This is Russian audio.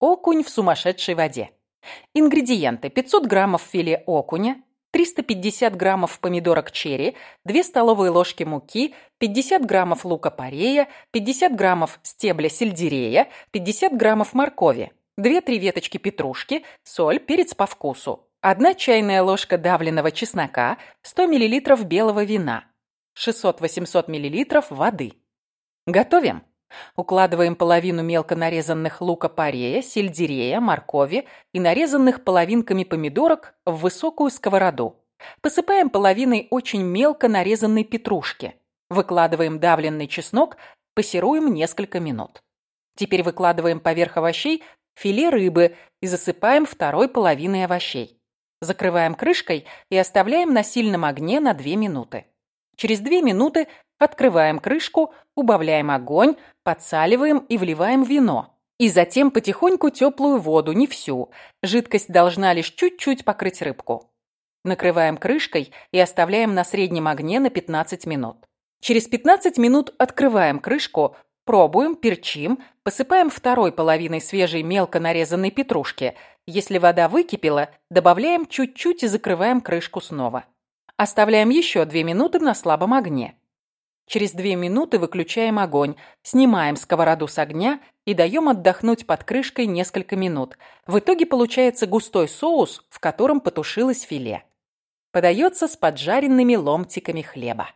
Окунь в сумасшедшей воде. Ингредиенты. 500 граммов филе окуня, 350 граммов помидорок черри, 2 столовые ложки муки, 50 граммов лука-порея, 50 граммов стебля сельдерея, 50 граммов моркови, 2-3 веточки петрушки, соль, перец по вкусу, 1 чайная ложка давленного чеснока, 100 мл белого вина, 600-800 мл воды. Готовим. Укладываем половину мелко нарезанных лука-порея, сельдерея, моркови и нарезанных половинками помидорок в высокую сковороду. Посыпаем половиной очень мелко нарезанной петрушки. Выкладываем давленный чеснок, пассируем несколько минут. Теперь выкладываем поверх овощей филе рыбы и засыпаем второй половиной овощей. Закрываем крышкой и оставляем на сильном огне на 2 минуты. Через 2 минуты открываем крышку, убавляем огонь, подсаливаем и вливаем вино. И затем потихоньку теплую воду, не всю. Жидкость должна лишь чуть-чуть покрыть рыбку. Накрываем крышкой и оставляем на среднем огне на 15 минут. Через 15 минут открываем крышку, пробуем, перчим, посыпаем второй половиной свежей мелко нарезанной петрушки. Если вода выкипела, добавляем чуть-чуть и закрываем крышку снова. Оставляем еще 2 минуты на слабом огне. Через две минуты выключаем огонь, снимаем сковороду с огня и даем отдохнуть под крышкой несколько минут. В итоге получается густой соус, в котором потушилось филе. Подается с поджаренными ломтиками хлеба.